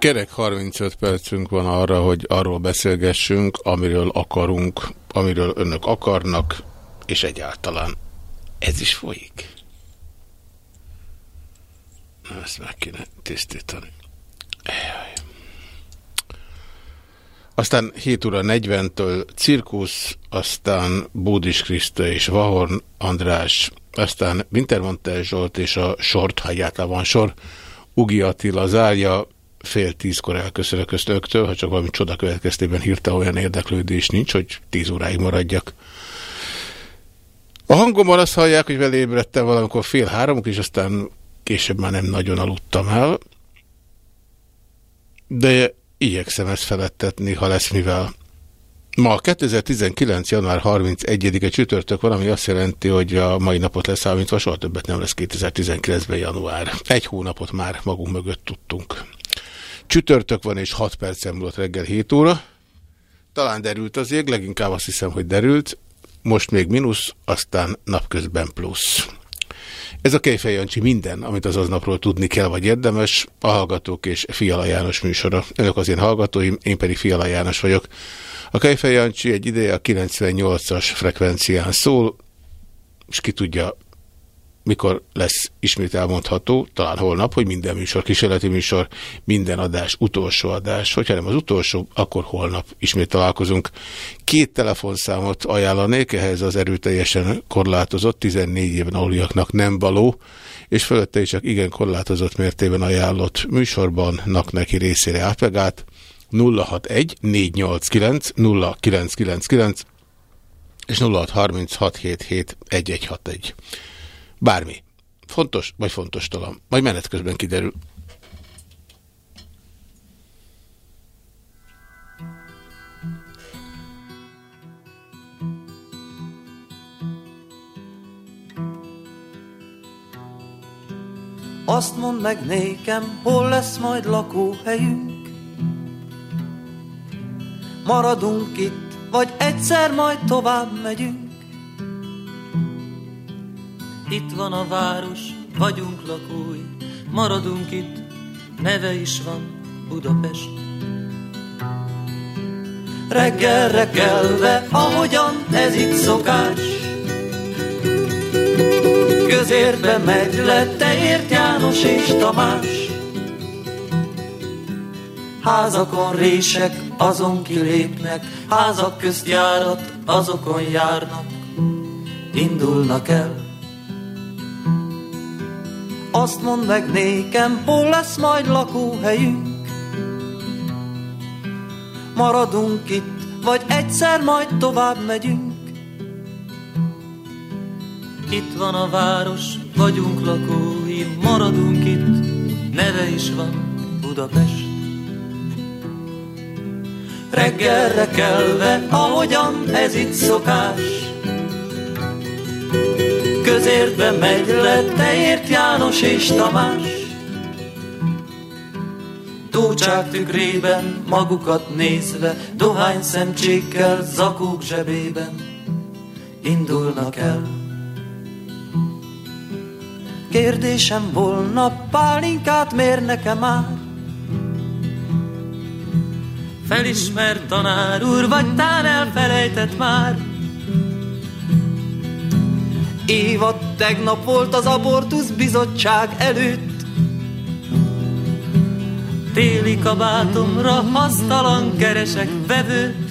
Kerek 35 percünk van arra, hogy arról beszélgessünk, amiről akarunk, amiről önök akarnak, és egyáltalán ez is folyik. Na, ezt meg kéne tisztítani. Ejjaj. Aztán 7 óra 40-től cirkusz, aztán Bódis Kriszta és Vahorn András, aztán Wintermantel Zsolt és a sort, ha egyáltalán van sor, Ugi Attila zárja, fél tízkor elköszönök köztöktől, ha csak valami csoda következtében hirtelen olyan érdeklődés nincs, hogy tíz óráig maradjak. A hangomban azt hallják, hogy vele ébredtem valamikor fél háromok, és aztán később már nem nagyon aludtam el, de igyekszem ezt felettetni, ha lesz mivel. Ma 2019. január 31-e csütörtök van, ami azt jelenti, hogy a mai napot leszámítva soha többet nem lesz 2019-ben január. Egy hónapot már magunk mögött tudtunk. Csütörtök van, és 6 percen múlott reggel 7 óra. Talán derült az ég, leginkább azt hiszem, hogy derült. Most még mínusz, aztán napközben plusz. Ez a Kejfej Jancsi minden, amit az aznapról tudni kell, vagy érdemes, a Hallgatók és Fiala János műsora. Önök az én hallgatóim, én pedig Fiala János vagyok. A Kejfej Jancsi egy ideje a 98-as frekvencián szól, és ki tudja, mikor lesz ismét elmondható, talán holnap, hogy minden műsor, kísérleti műsor, minden adás, utolsó adás. Hogyha nem az utolsó, akkor holnap ismét találkozunk. Két telefonszámot ajánlanék, ehhez az erőteljesen korlátozott, 14 éven aluliaknak nem való, és fölötte is csak igen korlátozott mértében ajánlott műsorban nak neki részére átpegát 061 489 0999 és 0636771161. Bármi. Fontos, vagy fontos talán. Majd menet közben kiderül. Azt mondd meg nékem, hol lesz majd lakóhelyünk Maradunk itt, vagy egyszer majd tovább megyünk Itt van a város, vagyunk lakói, maradunk itt, neve is van Budapest. Reggelre kelve, ahogyan ez itt szokás, Közérbe megy le, te ért János és Tamás. Házakon rések, azon kilépnek, házak közt járat, azokon járnak, indulnak el. Azt mondd meg nékem, hol lesz majd lakóhelyünk? Maradunk itt, vagy egyszer majd tovább megyünk? Itt van a város, vagyunk lakói, maradunk itt, neve is van Budapest. Reggelre kelve, ahogyan ez itt szokás Közértbe megy le, te ért János és Tamás. Tócsák tükrében, magukat nézve Dohány szemcsékkel, zakók zsebében Indulnak el. Kérdésem volna, pálinkát mér nekem már? Felismert tanár úr, vagy tán elfelejtett már Évad tegnap volt az abortusz bizottság előtt. Téli kabátomra hasztalan keresek vevőt.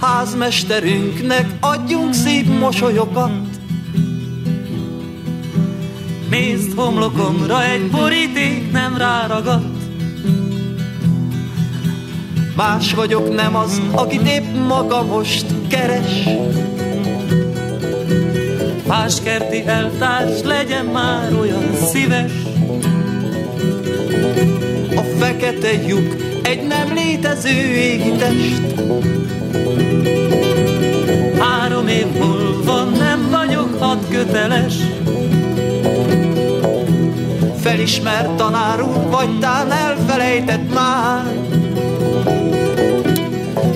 Házmesterünknek adjunk szép mosolyokat. Nézd homlokomra, egy boríték nem ráragadt. Más vagyok, nem az, akit épp maga most keres Más kerti eltárs legyen már olyan szíves A fekete lyuk egy nem létező égi test. Három év múlva nem vagyok hat köteles. Felismert tanár úr, vagy tán elfelejtett már.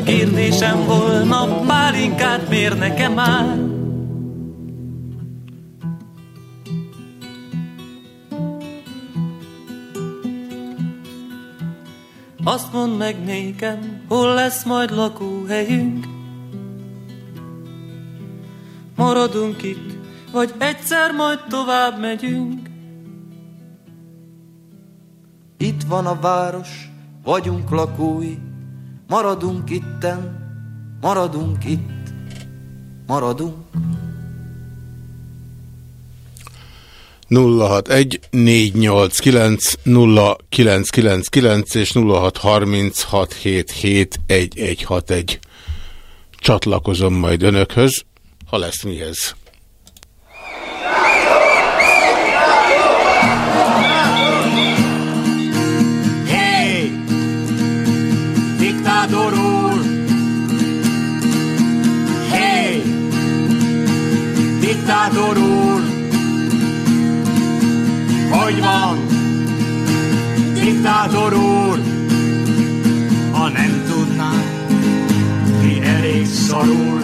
Kérdésem volna, pálinkát mér nekem már. Azt mondd meg nékem, hol lesz majd lakóhelyünk. Maradunk itt, vagy egyszer majd tovább megyünk. Itt van a város, vagyunk lakói, maradunk itten, maradunk itt, maradunk. 061 489 0999 és 0636771161. Csatlakozom majd önökhöz, ha lesz mihez. Diktátor úr! Ha nem tudná, mi elég szarul,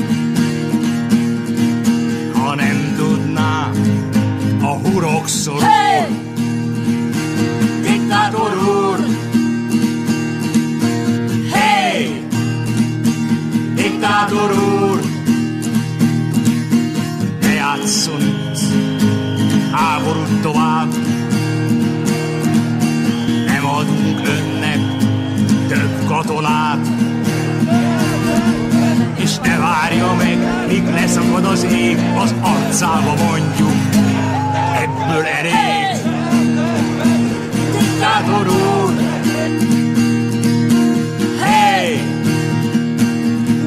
katonát. És ne várja meg, míg leszakad az ég, az arcába mondjuk. Ebből elég. Diktátor úr! Hey!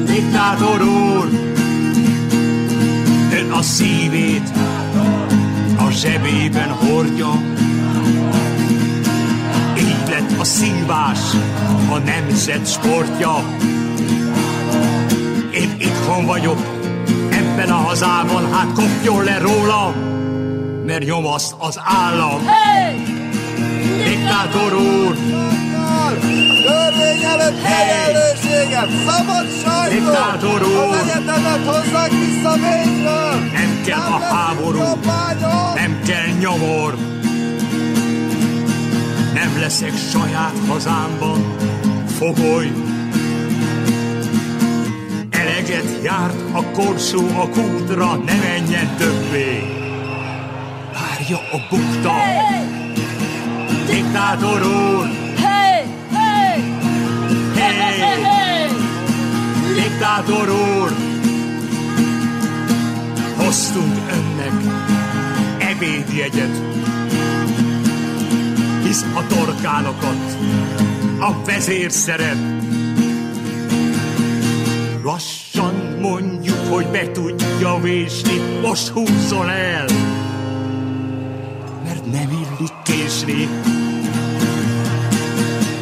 Diktátor úr! Ön a szívét a zsebében hordja. A szívás a nemzet sportja. Én itthon vagyok, ebben a hazában, hát kopjon le rólam, mert nyomaszt az állam. Hey! Diktátor úr! Törvény előtt egyenlőséget, szabad sajtó! Diktátor úr! Az egyetemet hozzák vissza Bécsről! Nem kell a háború, nem kell nyomor. Nem leszek saját hazámban fogoly. Eleget járt a korsó a kútra, ne menjen többé. Várja a bukta. Diktátor úr! Hey! Hey! Hey! Hey! Diktátor úr! Hoztunk önnek ebédjegyet, a torkánokat a vezér szeret. Lassan mondjuk, hogy be tudja vésni, most húzzon el, mert nem illik késni.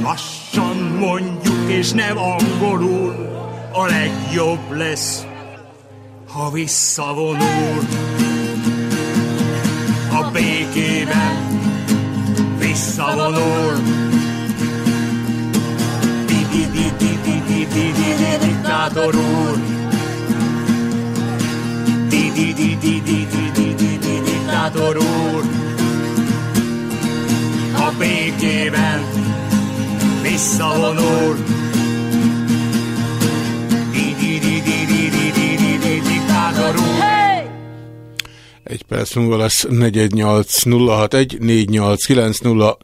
Lassan mondjuk, és nem angolul, a legjobb lesz, ha visszavonul. A békében visszavonul. Diktátor úr! Diktátor úr! A békében visszavonul. Egy perc múlva lesz 418 061 489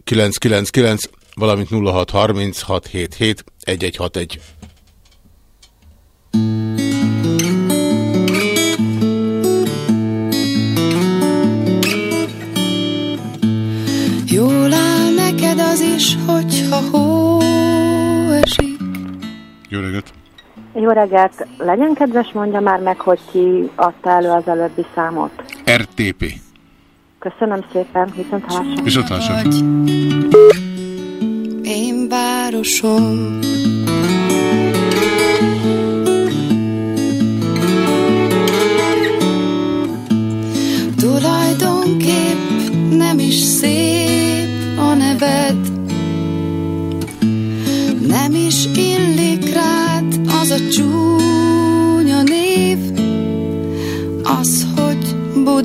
0999, valamint 063677 1161. Jó reggelt! Legyen kedves, mondja már meg, hogy ki adta elő az előbbi számot. RTP. Köszönöm szépen, viszont hallásra. Viszont hallásra. Én városom.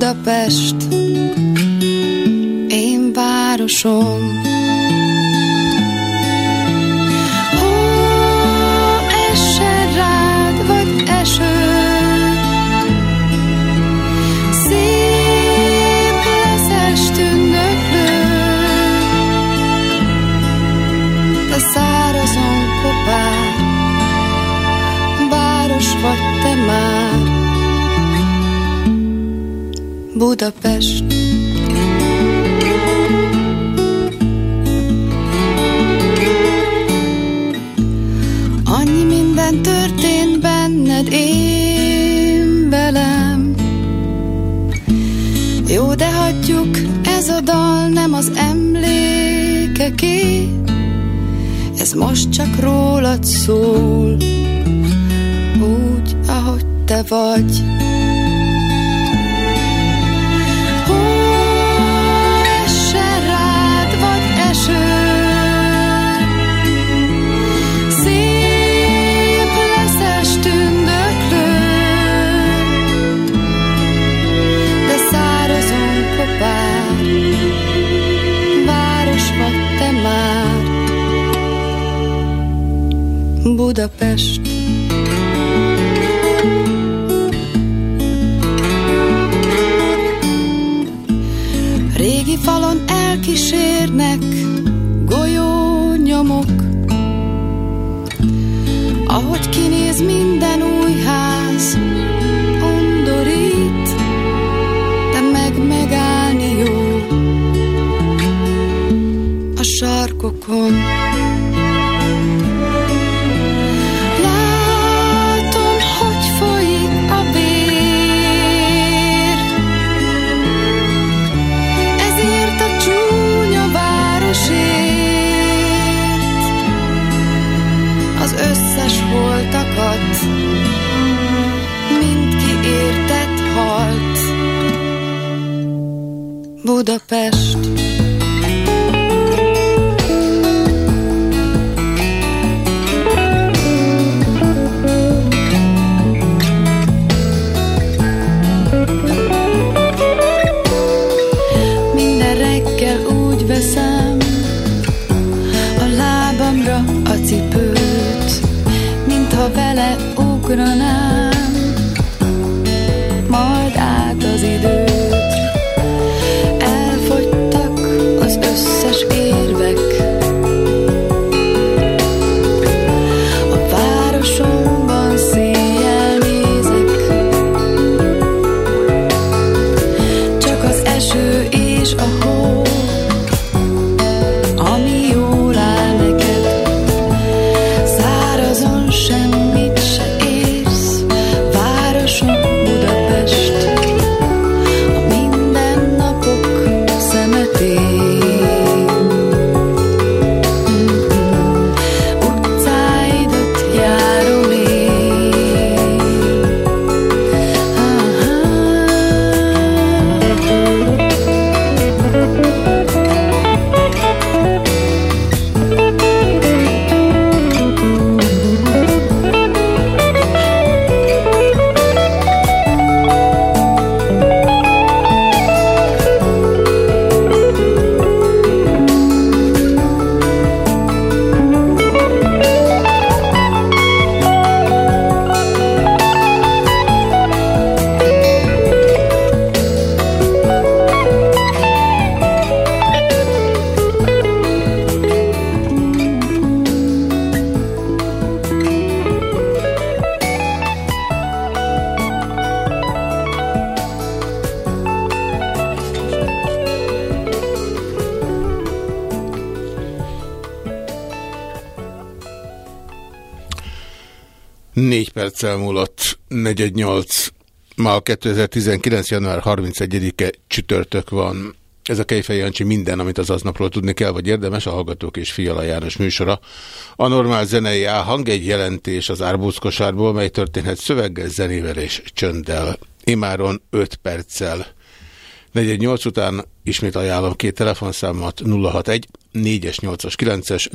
Budapest, én városom. Budapest. Annyi minden történt benned, én velem. Jó, de hagyjuk, ez a dal nem az emlékeké, ez most csak rólad szól, úgy, ahogy te vagy. Budapest. Régi falon elkísérnek golyónyomok, ahogy kinéz minden új ház, undorít, de meg megállni jó a sarkokon. Budapest. Minden reggel úgy veszem a lábamra a cipőt, mintha vele ugranám, Négy perccel múlott 418. Ma 2019. január 31-e csütörtök van. Ez a Kejfej Jancsi minden, amit az aznapról tudni kell, vagy érdemes, a Hallgatók és Fiala János műsora. A normál zenei hang egy jelentés az árbózkosárból, mely történhet szöveggel, zenével és csönddel. Imáron 5 perccel. 48 után ismét ajánlom két telefonszámot 061 4-es, 8-as, 9-es,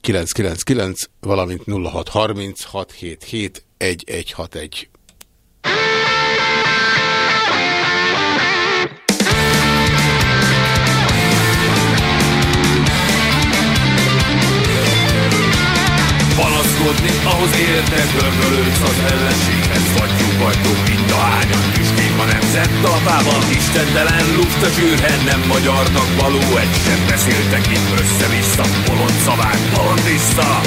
0999, valamint 0630 677 1161. Panaszkodni, ahhoz érted, görgölődsz az ellenséghez Vagyunk vagyunk mind a hányan, tüskén a nemzet talpában Istentelen luft a zsűrhen, nem magyarnak való. Egy sem beszéltek itt össze-vissza, bolond szavák, bolond vissza.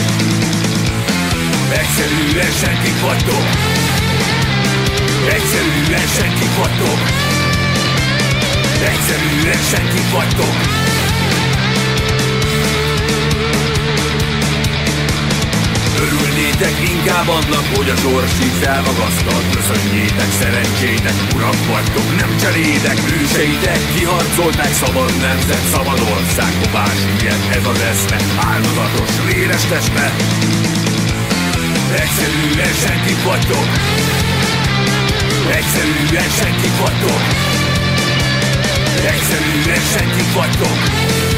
Egyszerűen senkik vagytok. Egyszerűen senkik vagytok. Egyszerűen senkik vagytok inkább annak, hogy a sors így felmagasztal Köszönjétek szerencsétek, urak vagytok, nem cselédek Hőseitek kiharcolták szabad nemzet, szabad ország Hovás ügyet, ez az eszme, áldozatos, véres teste Egyszerűen senkik vagytok. Egyszerűen senkik vagytok. Egyszerűen senkik vagytok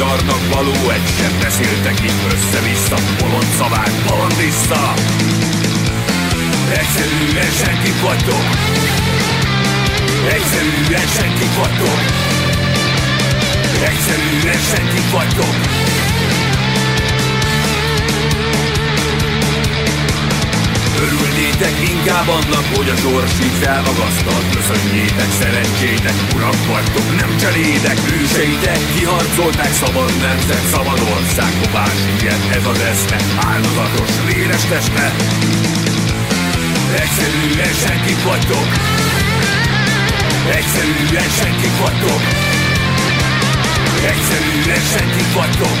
magyarnak való Egy sem beszéltek itt össze-vissza, bolond szavák, bolond vissza Egyszerűen senkik vagytok. Egyszerűen senkik vagytok. Egyszerűen senkik vagytok Örülnétek inkább annak, hogy a sors így felmagasztal Köszönjétek szerencsétek, urak vagytok, nem cselédek Hőseitek kiharcolták szabad nemzet, szabad ország Hovás ügyet, ez az eszme, áldozatos, véres teste. Egyszerűen senkik vagytok. Egyszerűen senkik vagytok. Egyszerűen senkik vagytok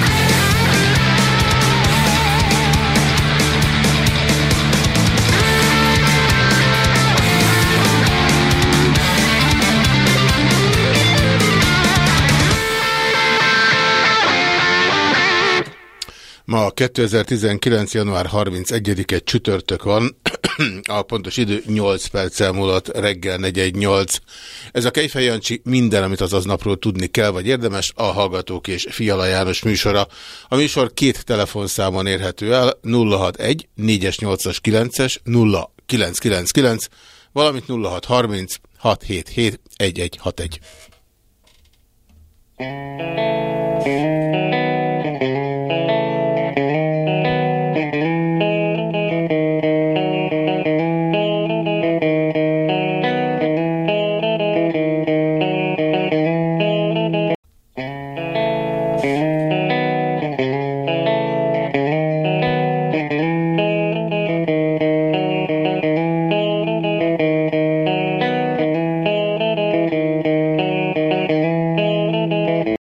2019. január 31-e csütörtök van, a pontos idő 8 perccel múlott reggel 418. Ez a Kejfej Jancsi minden, amit az aznapról tudni kell, vagy érdemes, a Hallgatók és Fiala János műsora. A műsor két telefonszámon érhető el, 061 4-es 8-as 9-es 0999, valamint 0630 677 1161.